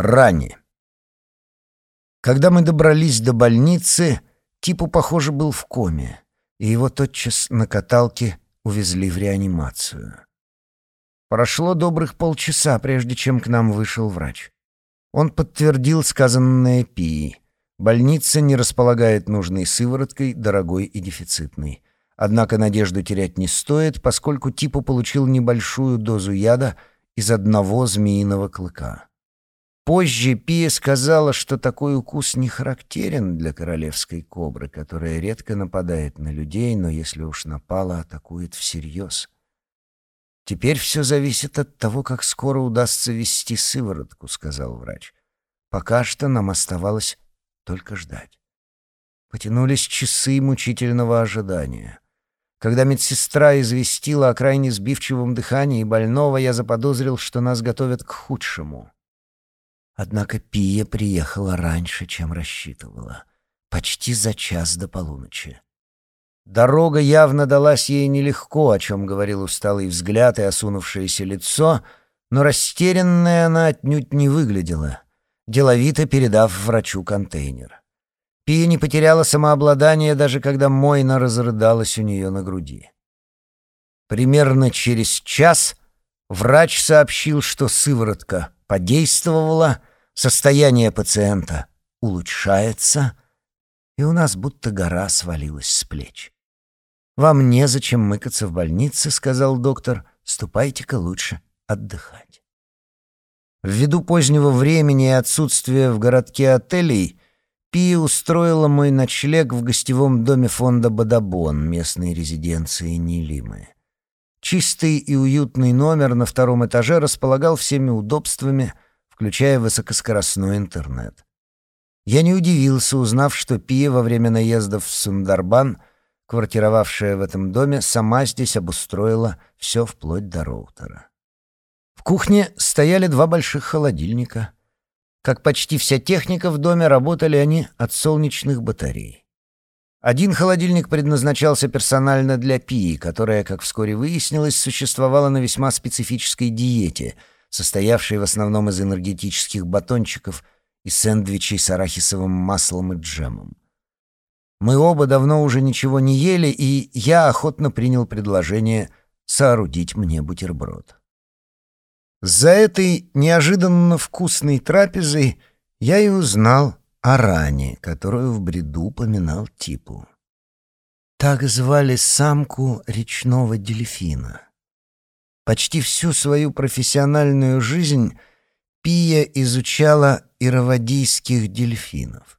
Рани. Когда мы добрались до больницы, Типу, похоже, был в коме, и его тотчас на каталке увезли в реанимацию. Прошло добрых полчаса, прежде чем к нам вышел врач. Он подтвердил сказанное Пии. Больница не располагает нужной сывороткой, дорогой и дефицитной. Однако надежду терять не стоит, поскольку Типу получил небольшую дозу яда из одного змеиного клыка. Позже Пия сказала, что такой укус не характерен для королевской кобры, которая редко нападает на людей, но если уж напала, атакует всерьез. «Теперь все зависит от того, как скоро удастся вести сыворотку», — сказал врач. «Пока что нам оставалось только ждать». Потянулись часы мучительного ожидания. Когда медсестра известила о крайне сбивчивом дыхании больного, я заподозрил, что нас готовят к худшему. Однако Пия приехала раньше, чем рассчитывала. Почти за час до полуночи. Дорога явно далась ей нелегко, о чем говорил усталый взгляд и осунувшееся лицо, но растерянная она отнюдь не выглядела, деловито передав врачу контейнер. Пия не потеряла самообладание, даже когда Мойна разрыдалась у нее на груди. Примерно через час врач сообщил, что сыворотка подействовала, состояние пациента улучшается, и у нас будто гора свалилась с плеч. «Вам незачем мыкаться в больнице», — сказал доктор, — «ступайте-ка лучше отдыхать». Ввиду позднего времени и отсутствия в городке отелей, Пи устроила мой ночлег в гостевом доме фонда «Бадабон» местной резиденции Нилимы. Чистый и уютный номер на втором этаже располагал всеми удобствами — включая высокоскоростной интернет. Я не удивился, узнав, что Пия во время наездов в Сундарбан, квартировавшая в этом доме, сама здесь обустроила все вплоть до роутера. В кухне стояли два больших холодильника. Как почти вся техника в доме, работали они от солнечных батарей. Один холодильник предназначался персонально для Пии, которая, как вскоре выяснилось, существовала на весьма специфической диете — состоявший в основном из энергетических батончиков и сэндвичей с арахисовым маслом и джемом. Мы оба давно уже ничего не ели, и я охотно принял предложение соорудить мне бутерброд. За этой неожиданно вкусной трапезой я и узнал о ране, которую в бреду поминал Типу. Так звали самку речного дельфина. Почти всю свою профессиональную жизнь Пия изучала ировадийских дельфинов.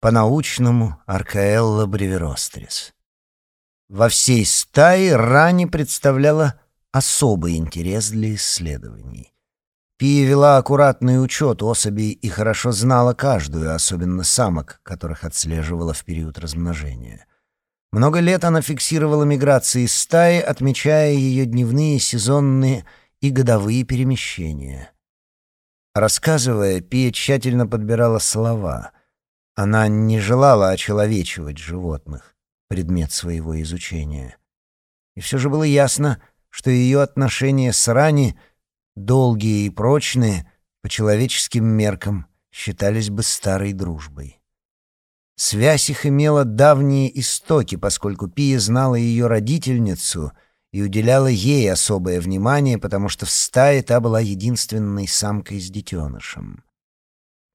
По-научному Аркаэлла бревирострис. Во всей стае Рани представляла особый интерес для исследований. Пия вела аккуратный учет особей и хорошо знала каждую, особенно самок, которых отслеживала в период размножения — много лет она фиксировала миграции стаи, отмечая ее дневные, сезонные и годовые перемещения. Рассказывая, Пия тщательно подбирала слова. Она не желала очеловечивать животных, предмет своего изучения. И все же было ясно, что ее отношения с Рани, долгие и прочные, по человеческим меркам, считались бы старой дружбой. Связь их имела давние истоки, поскольку Пия знала ее родительницу и уделяла ей особое внимание, потому что в стае та была единственной самкой с детенышем.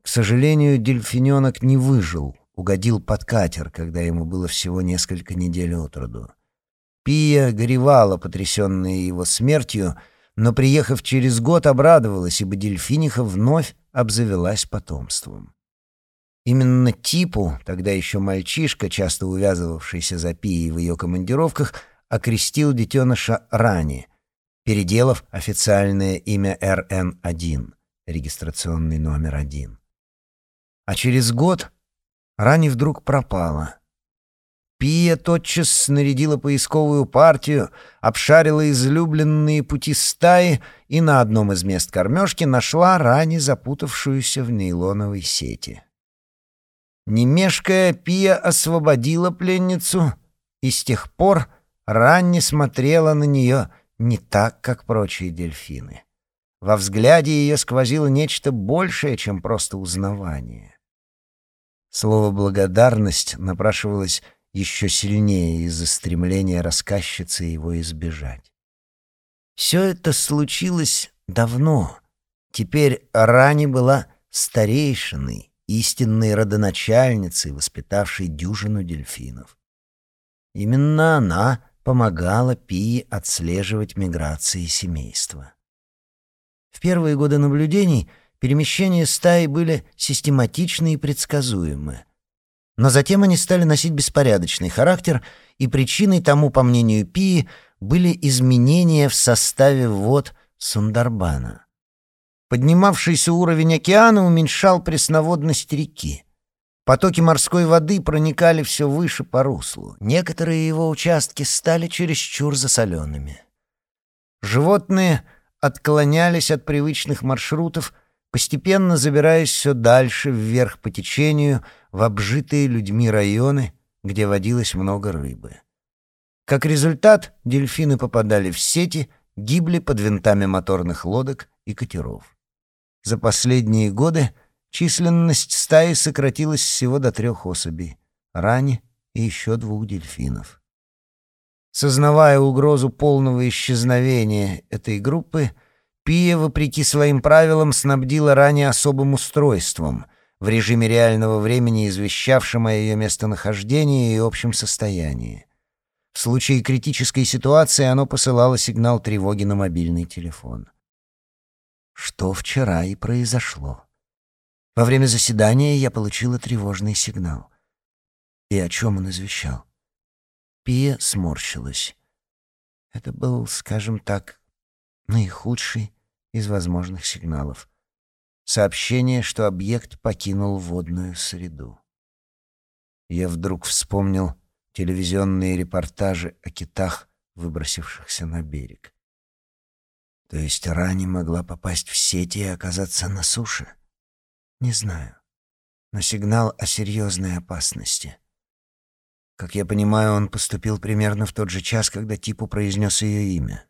К сожалению, дельфиненок не выжил, угодил под катер, когда ему было всего несколько недель от роду. Пия горевала, потрясенная его смертью, но, приехав через год, обрадовалась, ибо дельфиниха вновь обзавелась потомством. Именно Типу, тогда еще мальчишка, часто увязывавшийся за Пией в ее командировках, окрестил детеныша Рани, переделав официальное имя РН-1, регистрационный номер один. А через год Рани вдруг пропала. Пия тотчас снарядила поисковую партию, обшарила излюбленные пути стаи и на одном из мест кормежки нашла Рани, запутавшуюся в нейлоновой сети. Не мешкая, Пия освободила пленницу, и с тех пор Ранни смотрела на нее не так, как прочие дельфины. Во взгляде ее сквозило нечто большее, чем просто узнавание. Слово «благодарность» напрашивалось еще сильнее из-за стремления рассказчицы его избежать. Все это случилось давно. Теперь Рани была старейшиной, истинной родоначальницей, воспитавшей дюжину дельфинов. Именно она помогала Пии отслеживать миграции семейства. В первые годы наблюдений перемещения стаи были систематичны и предсказуемы. Но затем они стали носить беспорядочный характер, и причиной тому, по мнению Пии, были изменения в составе вод Сундарбана. Поднимавшийся уровень океана уменьшал пресноводность реки. Потоки морской воды проникали все выше по руслу. Некоторые его участки стали чересчур засоленными. Животные отклонялись от привычных маршрутов, постепенно забираясь все дальше вверх по течению в обжитые людьми районы, где водилось много рыбы. Как результат, дельфины попадали в сети, гибли под винтами моторных лодок и катеров. За последние годы численность стаи сократилась всего до трех особей — рани и еще двух дельфинов. Сознавая угрозу полного исчезновения этой группы, Пия, вопреки своим правилам, снабдила ранее особым устройством, в режиме реального времени извещавшим о ее местонахождении и общем состоянии. В случае критической ситуации оно посылало сигнал тревоги на мобильный телефон. Что вчера и произошло. Во время заседания я получила тревожный сигнал. И о чем он извещал? Пия сморщилась. Это был, скажем так, наихудший из возможных сигналов. Сообщение, что объект покинул водную среду. Я вдруг вспомнил телевизионные репортажи о китах, выбросившихся на берег. То есть Рани могла попасть в сети и оказаться на суше? Не знаю. Но сигнал о серьезной опасности. Как я понимаю, он поступил примерно в тот же час, когда Типу произнес ее имя.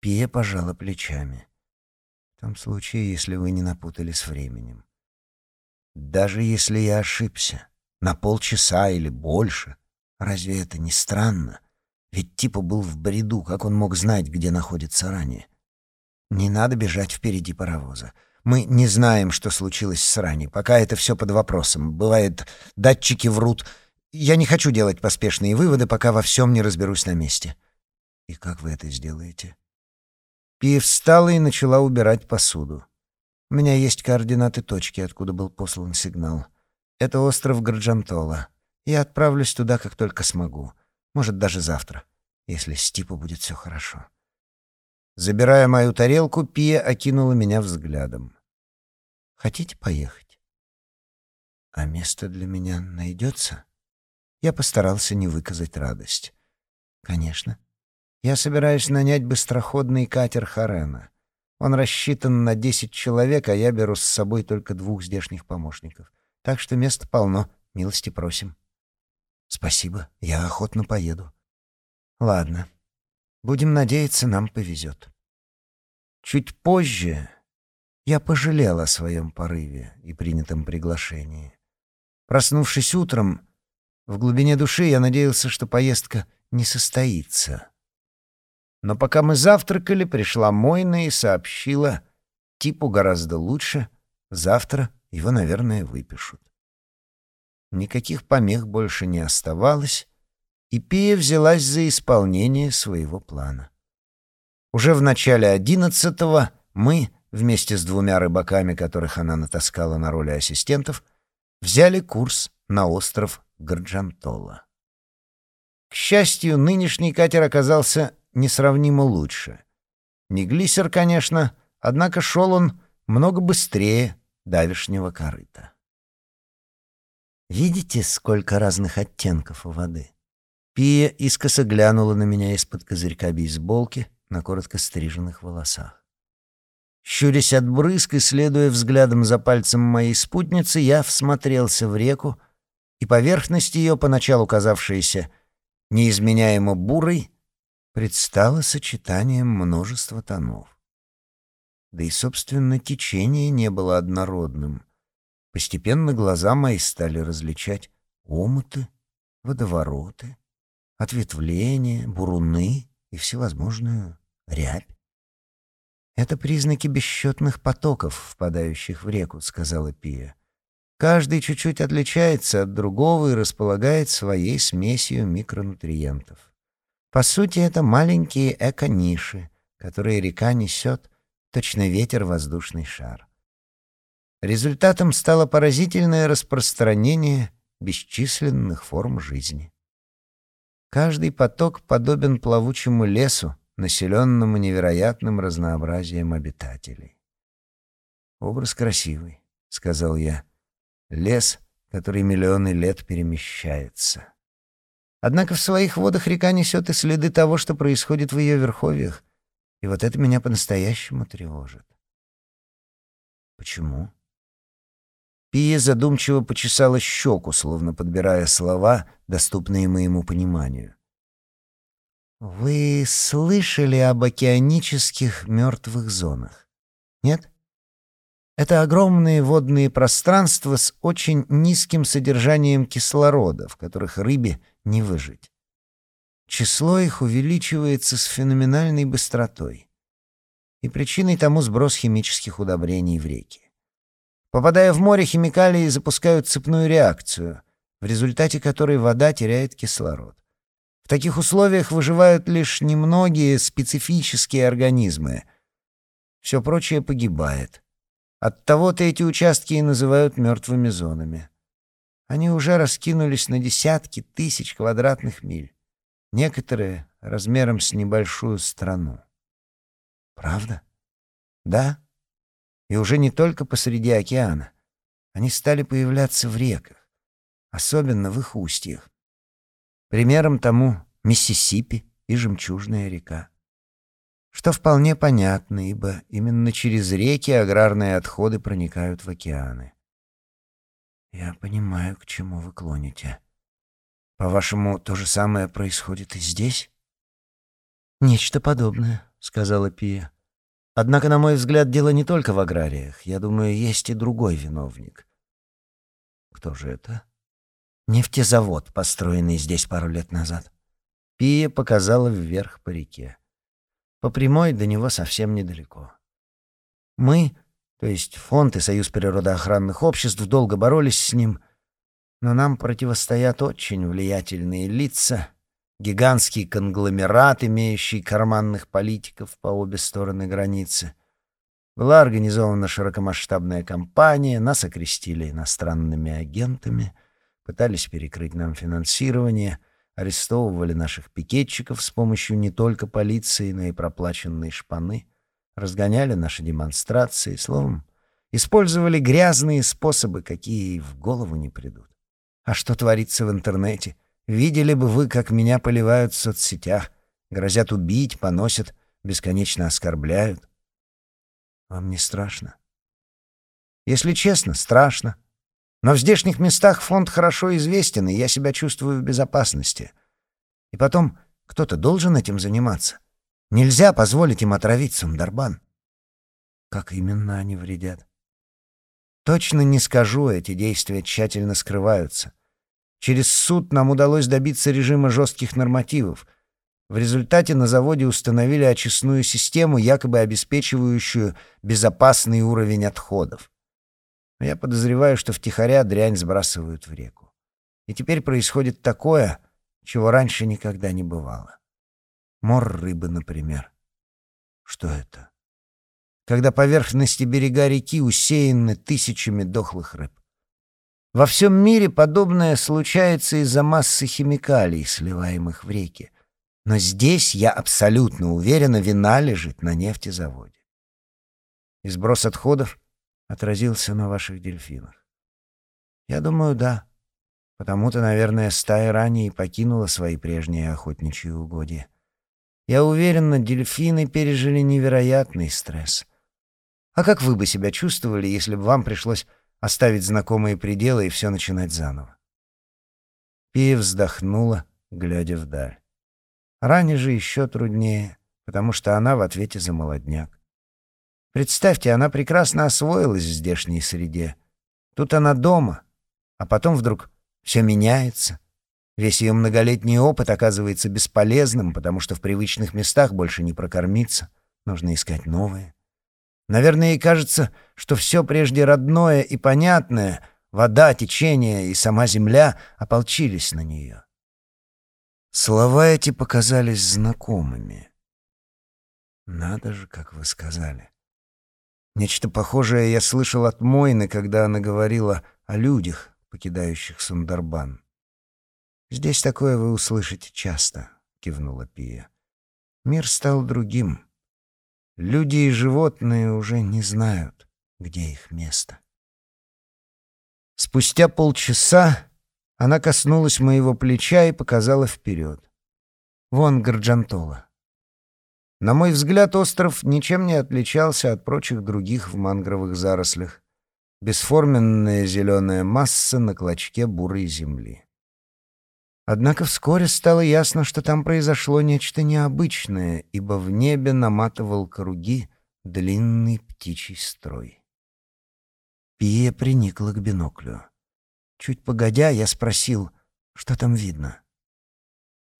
Пия пожала плечами. В том случае, если вы не напутали с временем. Даже если я ошибся, на полчаса или больше, разве это не странно? Ведь Типа был в бреду, как он мог знать, где находится ранее? Не надо бежать впереди паровоза. Мы не знаем, что случилось с Рани. Пока это все под вопросом. Бывает, датчики врут. Я не хочу делать поспешные выводы, пока во всем не разберусь на месте. И как вы это сделаете? Пи встала и начала убирать посуду. У меня есть координаты точки, откуда был послан сигнал. Это остров Граджантола. Я отправлюсь туда, как только смогу. Может, даже завтра, если с Типу будет все хорошо. Забирая мою тарелку, Пия окинула меня взглядом. «Хотите поехать?» «А место для меня найдется?» Я постарался не выказать радость. «Конечно. Я собираюсь нанять быстроходный катер Харена. Он рассчитан на десять человек, а я беру с собой только двух здешних помощников. Так что места полно, милости просим». «Спасибо, я охотно поеду». «Ладно, Будем надеяться, нам повезет. Чуть позже я пожалел о своем порыве и принятом приглашении. Проснувшись утром, в глубине души я надеялся, что поездка не состоится. Но пока мы завтракали, пришла Мойна и сообщила, типу гораздо лучше, завтра его, наверное, выпишут. Никаких помех больше не оставалось, и Пия взялась за исполнение своего плана. Уже в начале одиннадцатого мы, вместе с двумя рыбаками, которых она натаскала на роли ассистентов, взяли курс на остров Гарджантола. К счастью, нынешний катер оказался несравнимо лучше. Не глиссер, конечно, однако шел он много быстрее давешнего корыта. Видите, сколько разных оттенков у воды? Пия искоса глянула на меня из-под козырька бейсболки на коротко стриженных волосах. Щурясь от брызг и следуя взглядом за пальцем моей спутницы, я всмотрелся в реку, и поверхность ее, поначалу казавшаяся неизменяемо бурой, предстала сочетанием множества тонов. да и, собственно, течение не было однородным. Постепенно глаза мои стали различать омуты, водовороты, ответвления, буруны и всевозможную рябь. «Это признаки бесчетных потоков, впадающих в реку», — сказала Пия. «Каждый чуть-чуть отличается от другого и располагает своей смесью микронутриентов. По сути, это маленькие эко-ниши, которые река несет, точно ветер воздушный шар. Результатом стало поразительное распространение бесчисленных форм жизни. Каждый поток подобен плавучему лесу, населенному невероятным разнообразием обитателей. «Образ красивый», — сказал я. «Лес, который миллионы лет перемещается». Однако в своих водах река несет и следы того, что происходит в ее верховьях, и вот это меня по-настоящему тревожит. Почему? Пия задумчиво почесала щеку, словно подбирая слова, доступные моему пониманию. «Вы слышали об океанических мертвых зонах? Нет? Это огромные водные пространства с очень низким содержанием кислорода, в которых рыбе не выжить. Число их увеличивается с феноменальной быстротой. И причиной тому сброс химических удобрений в реки. Попадая в море, химикалии запускают цепную реакцию, в результате которой вода теряет кислород. В таких условиях выживают лишь немногие специфические организмы. Все прочее погибает. Оттого-то эти участки и называют мертвыми зонами. Они уже раскинулись на десятки тысяч квадратных миль. Некоторые размером с небольшую страну. Правда? Да и уже не только посреди океана. Они стали появляться в реках, особенно в их устьях. Примером тому Миссисипи и Жемчужная река. Что вполне понятно, ибо именно через реки аграрные отходы проникают в океаны. Я понимаю, к чему вы клоните. По-вашему, то же самое происходит и здесь? Нечто подобное, сказала Пия. Однако, на мой взгляд, дело не только в аграриях. Я думаю, есть и другой виновник. Кто же это? Нефтезавод, построенный здесь пару лет назад. Пия показала вверх по реке. По прямой до него совсем недалеко. Мы, то есть фонд и Союз природоохранных обществ, долго боролись с ним, но нам противостоят очень влиятельные лица, гигантский конгломерат, имеющий карманных политиков по обе стороны границы. Была организована широкомасштабная кампания, нас окрестили иностранными агентами, пытались перекрыть нам финансирование, арестовывали наших пикетчиков с помощью не только полиции, но и проплаченной шпаны, разгоняли наши демонстрации, словом, использовали грязные способы, какие и в голову не придут. А что творится в интернете — Видели бы вы, как меня поливают в соцсетях, грозят убить, поносят, бесконечно оскорбляют. Вам не страшно? Если честно, страшно. Но в здешних местах фонд хорошо известен, и я себя чувствую в безопасности. И потом, кто-то должен этим заниматься. Нельзя позволить им отравить Сундарбан. Как именно они вредят? Точно не скажу, эти действия тщательно скрываются — Через суд нам удалось добиться режима жестких нормативов. В результате на заводе установили очистную систему, якобы обеспечивающую безопасный уровень отходов. Но я подозреваю, что втихаря дрянь сбрасывают в реку. И теперь происходит такое, чего раньше никогда не бывало. Мор рыбы, например. Что это? Когда поверхности берега реки усеяны тысячами дохлых рыб. Во всем мире подобное случается из-за массы химикалий, сливаемых в реки. Но здесь, я абсолютно уверена, вина лежит на нефтезаводе. И сброс отходов отразился на ваших дельфинах. Я думаю, да. Потому-то, наверное, стая ранее покинула свои прежние охотничьи угодья. Я уверена, дельфины пережили невероятный стресс. А как вы бы себя чувствовали, если бы вам пришлось оставить знакомые пределы и все начинать заново. Пия вздохнула, глядя вдаль. Ране же еще труднее, потому что она в ответе за молодняк. Представьте, она прекрасно освоилась в здешней среде. Тут она дома, а потом вдруг все меняется. Весь ее многолетний опыт оказывается бесполезным, потому что в привычных местах больше не прокормиться, нужно искать новые. Наверное, ей кажется, что все прежде родное и понятное — вода, течение и сама земля — ополчились на нее. Слова эти показались знакомыми. «Надо же, как вы сказали». Нечто похожее я слышал от Мойны, когда она говорила о людях, покидающих Сундарбан. «Здесь такое вы услышите часто», — кивнула Пия. «Мир стал другим. Люди и животные уже не знают, где их место». Спустя полчаса она коснулась моего плеча и показала вперед. «Вон Гарджантола». На мой взгляд, остров ничем не отличался от прочих других в мангровых зарослях. Бесформенная зеленая масса на клочке бурой земли. Однако вскоре стало ясно, что там произошло нечто необычное, ибо в небе наматывал круги длинный птичий строй. Пия приникла к биноклю. Чуть погодя, я спросил, что там видно.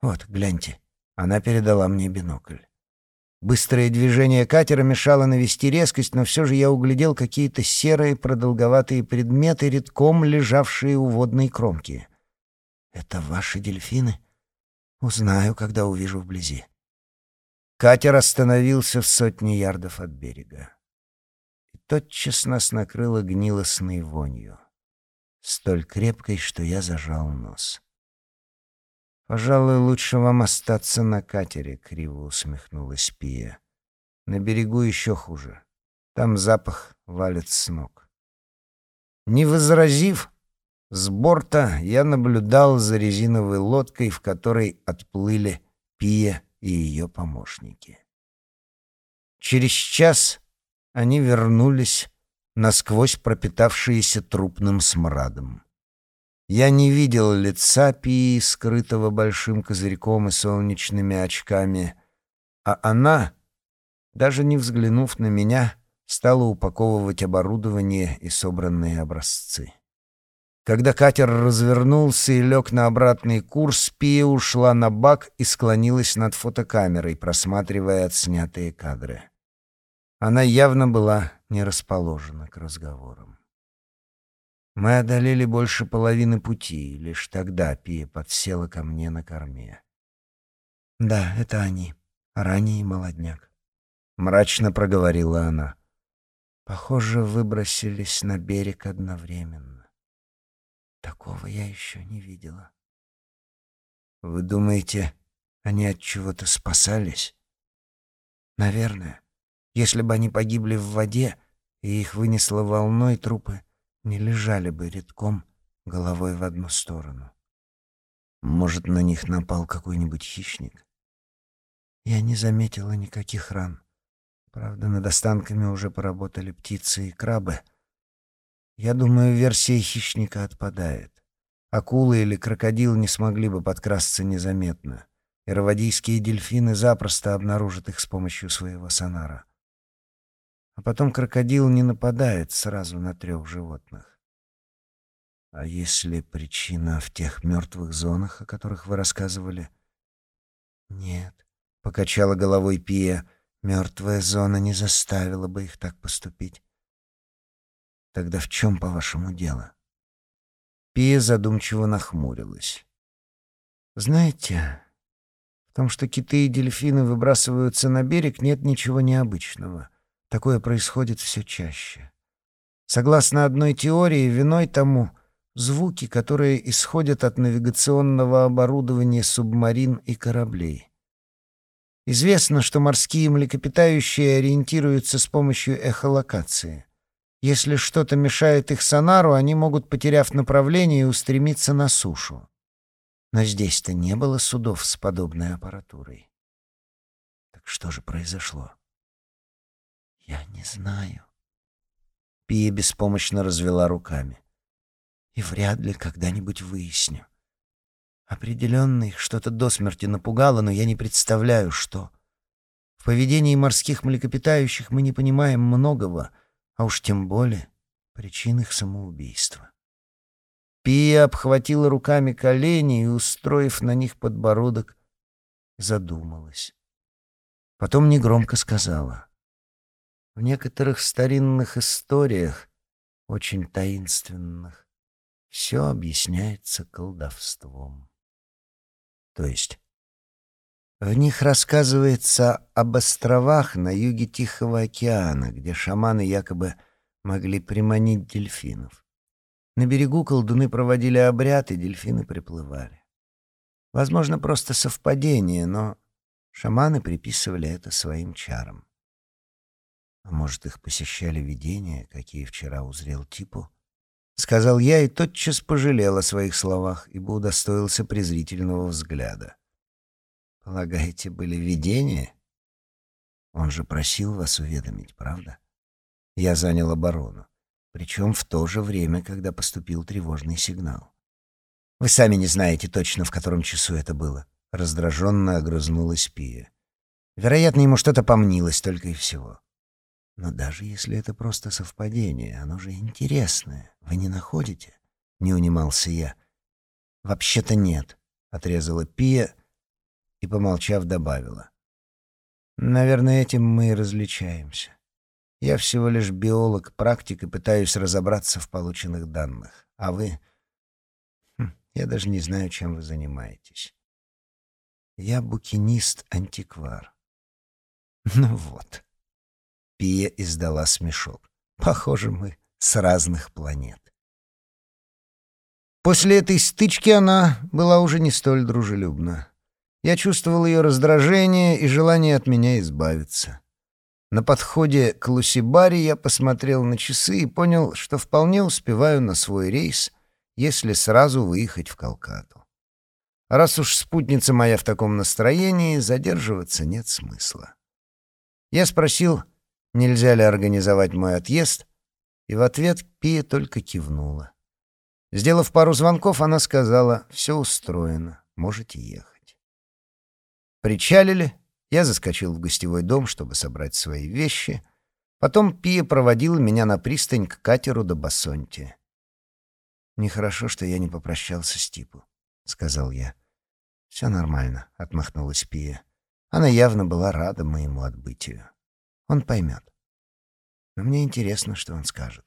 «Вот, гляньте». Она передала мне бинокль. Быстрое движение катера мешало навести резкость, но все же я углядел какие-то серые продолговатые предметы, редком лежавшие у водной кромки — «Это ваши дельфины?» «Узнаю, когда увижу вблизи». Катер остановился в сотне ярдов от берега. И тотчас нас накрыло гнилостной вонью, столь крепкой, что я зажал нос. «Пожалуй, лучше вам остаться на катере», — криво усмехнулась Пия. «На берегу еще хуже. Там запах валит с ног». Не возразив, с борта я наблюдал за резиновой лодкой, в которой отплыли Пия и ее помощники. Через час они вернулись, насквозь пропитавшиеся трупным смрадом. Я не видел лица Пии, скрытого большим козырьком и солнечными очками, а она, даже не взглянув на меня, стала упаковывать оборудование и собранные образцы. Когда катер развернулся и лег на обратный курс, Пия ушла на бак и склонилась над фотокамерой, просматривая отснятые кадры. Она явно была не расположена к разговорам. Мы одолели больше половины пути, и лишь тогда Пия подсела ко мне на корме. «Да, это они, ранний молодняк», — мрачно проговорила она. «Похоже, выбросились на берег одновременно». Такого я еще не видела. Вы думаете, они от чего-то спасались? Наверное. Если бы они погибли в воде и их вынесло волной, трупы не лежали бы редком головой в одну сторону. Может, на них напал какой-нибудь хищник? Я не заметила никаких ран. Правда, над останками уже поработали птицы и крабы — я думаю, версия хищника отпадает. Акулы или крокодил не смогли бы подкрасться незаметно. Ирвадийские дельфины запросто обнаружат их с помощью своего сонара. А потом крокодил не нападает сразу на трех животных. А если причина в тех мертвых зонах, о которых вы рассказывали? Нет, — покачала головой Пия, — мертвая зона не заставила бы их так поступить. Тогда в чем, по-вашему, дело? Пия задумчиво нахмурилась. Знаете, в том, что киты и дельфины выбрасываются на берег, нет ничего необычного. Такое происходит все чаще. Согласно одной теории, виной тому звуки, которые исходят от навигационного оборудования субмарин и кораблей. Известно, что морские млекопитающие ориентируются с помощью эхолокации — если что-то мешает их сонару, они могут, потеряв направление, устремиться на сушу. Но здесь-то не было судов с подобной аппаратурой. Так что же произошло? Я не знаю. Пия беспомощно развела руками. И вряд ли когда-нибудь выясню. Определенно их что-то до смерти напугало, но я не представляю, что. В поведении морских млекопитающих мы не понимаем многого, а уж тем более причин их самоубийства. Пия обхватила руками колени и, устроив на них подбородок, задумалась. Потом негромко сказала. В некоторых старинных историях, очень таинственных, все объясняется колдовством. То есть в них рассказывается об островах на юге Тихого океана, где шаманы якобы могли приманить дельфинов. На берегу колдуны проводили обряд, и дельфины приплывали. Возможно, просто совпадение, но шаманы приписывали это своим чарам. А может, их посещали видения, какие вчера узрел Типу? Сказал я и тотчас пожалел о своих словах, ибо удостоился презрительного взгляда. Полагаете, были видения? Он же просил вас уведомить, правда? Я занял оборону, причем в то же время, когда поступил тревожный сигнал. Вы сами не знаете точно, в котором часу это было. Раздраженно огрызнулась Пия. Вероятно, ему что-то помнилось только и всего. Но даже если это просто совпадение, оно же интересное. Вы не находите? Не унимался я. Вообще-то нет, отрезала Пия и, помолчав, добавила. «Наверное, этим мы и различаемся. Я всего лишь биолог, практик и пытаюсь разобраться в полученных данных. А вы... Хм, я даже не знаю, чем вы занимаетесь. Я букинист-антиквар». «Ну вот». Пия издала смешок. «Похоже, мы с разных планет». После этой стычки она была уже не столь дружелюбна. Я чувствовал ее раздражение и желание от меня избавиться. На подходе к Лусибаре я посмотрел на часы и понял, что вполне успеваю на свой рейс, если сразу выехать в Калкату. Раз уж спутница моя в таком настроении, задерживаться нет смысла. Я спросил, нельзя ли организовать мой отъезд, и в ответ Пия только кивнула. Сделав пару звонков, она сказала, «Все устроено, можете ехать». Причалили, я заскочил в гостевой дом, чтобы собрать свои вещи. Потом Пия проводила меня на пристань к катеру до Бассонти. «Нехорошо, что я не попрощался с Типу», — сказал я. «Все нормально», — отмахнулась Пия. Она явно была рада моему отбытию. Он поймет. Но мне интересно, что он скажет.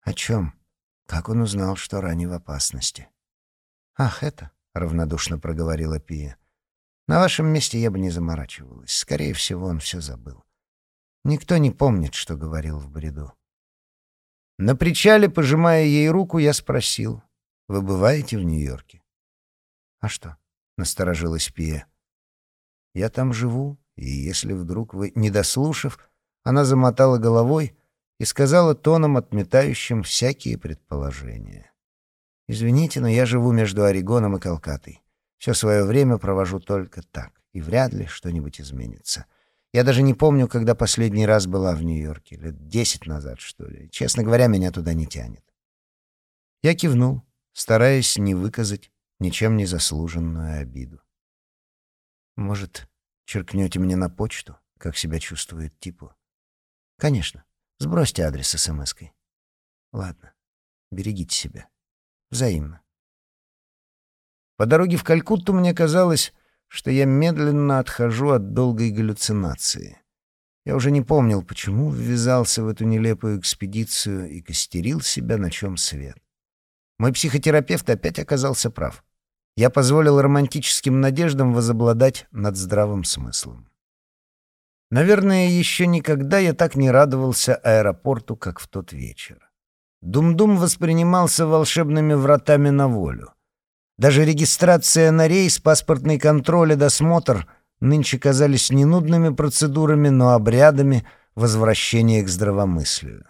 О чем? Как он узнал, что ранее в опасности? «Ах, это», — равнодушно проговорила Пия. На вашем месте я бы не заморачивалась. Скорее всего, он все забыл. Никто не помнит, что говорил в бреду. На причале, пожимая ей руку, я спросил, «Вы бываете в Нью-Йорке?» «А что?» — насторожилась Пия. «Я там живу, и если вдруг вы, не дослушав, она замотала головой и сказала тоном, отметающим всякие предположения. «Извините, но я живу между Орегоном и Калкатой. Все свое время провожу только так, и вряд ли что-нибудь изменится. Я даже не помню, когда последний раз была в Нью-Йорке, лет десять назад, что ли. Честно говоря, меня туда не тянет. Я кивнул, стараясь не выказать ничем не заслуженную обиду. Может, черкнете мне на почту, как себя чувствует типу? Конечно. Сбросьте адрес смс-кой. Ладно. Берегите себя. Взаимно. По дороге в Калькутту мне казалось, что я медленно отхожу от долгой галлюцинации. Я уже не помнил, почему ввязался в эту нелепую экспедицию и костерил себя, на чем свет. Мой психотерапевт опять оказался прав. Я позволил романтическим надеждам возобладать над здравым смыслом. Наверное, еще никогда я так не радовался аэропорту, как в тот вечер. Дум-Дум воспринимался волшебными вратами на волю. Даже регистрация на рейс, паспортный контроль и досмотр нынче казались не нудными процедурами, но обрядами возвращения к здравомыслию.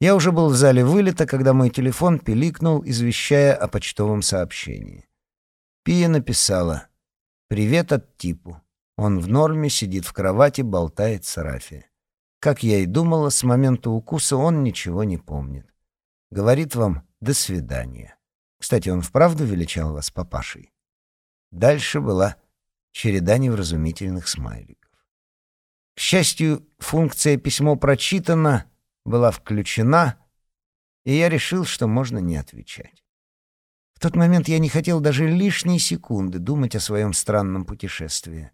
Я уже был в зале вылета, когда мой телефон пиликнул, извещая о почтовом сообщении. Пия написала «Привет от Типу. Он в норме, сидит в кровати, болтает с Рафи. Как я и думала, с момента укуса он ничего не помнит. Говорит вам «до свидания». Кстати, он вправду величал вас папашей? Дальше была череда невразумительных смайликов. К счастью, функция «письмо прочитано» была включена, и я решил, что можно не отвечать. В тот момент я не хотел даже лишней секунды думать о своем странном путешествии,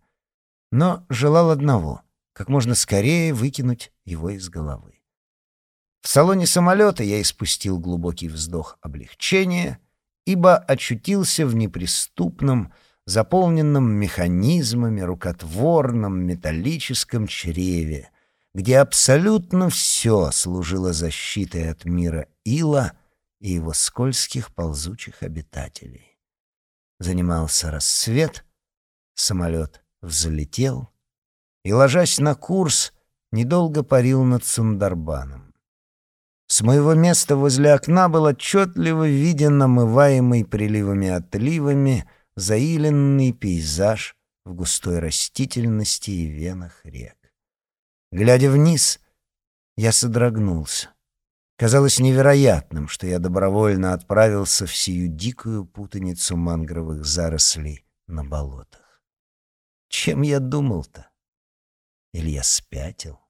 но желал одного — как можно скорее выкинуть его из головы. В салоне самолета я испустил глубокий вздох облегчения, ибо очутился в неприступном, заполненном механизмами, рукотворном металлическом чреве, где абсолютно все служило защитой от мира Ила и его скользких ползучих обитателей. Занимался рассвет, самолет взлетел и, ложась на курс, недолго парил над Сундарбаном. С моего места возле окна был отчетливо виден намываемый приливами-отливами заиленный пейзаж в густой растительности и венах рек. Глядя вниз, я содрогнулся. Казалось невероятным, что я добровольно отправился в сию дикую путаницу мангровых зарослей на болотах. Чем я думал-то? Или я спятил?